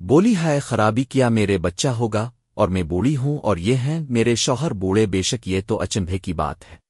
بولی ہے خرابی کیا میرے بچہ ہوگا اور میں بوڑھی ہوں اور یہ ہیں میرے شوہر بوڑھے بے شک یہ تو اچنبھے کی بات ہے۔